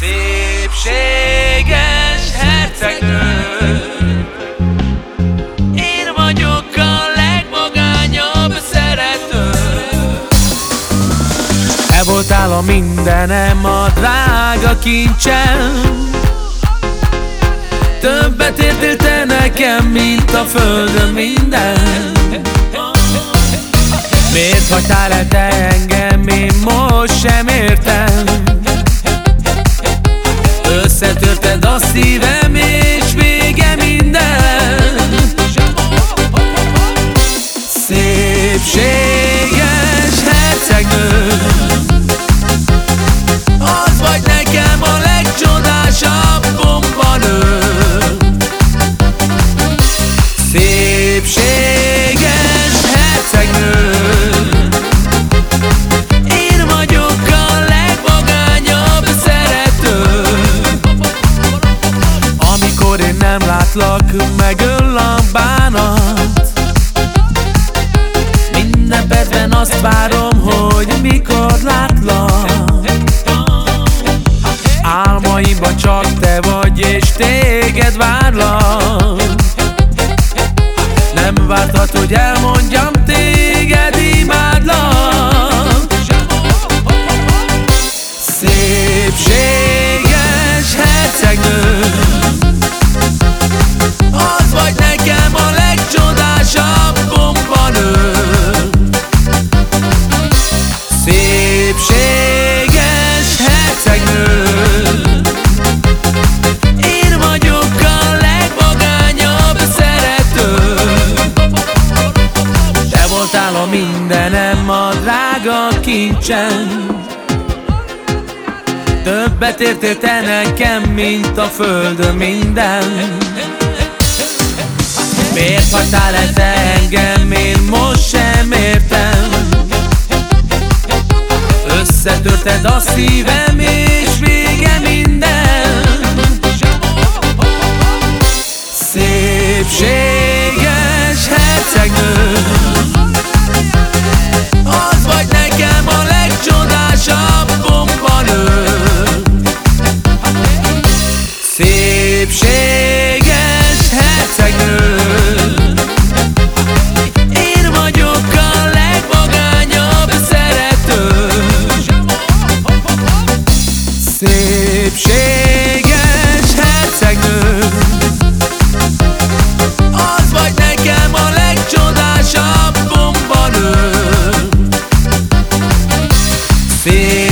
Szépséges hercegnő. Én vagyok a legmagányabb szerető. Te voltál a mindenem, a drága kincsem. Többet értél te nekem, mint a földön minden. Miért hagytál el te engem, én most sem értem Összetörted a nem látlak, mindenem, a drága kincsem Többet értél te nekem, mint a földön minden. Miért hagytál el te engem, én most sem értem. Összetörted a szívem és vége minden. Szépséges Szépséges hercegnő. Én vagyok a legmagányabb szerető. Szépséges hercegnő. Az vagy nekem a legcsodásabb bombanő. Szép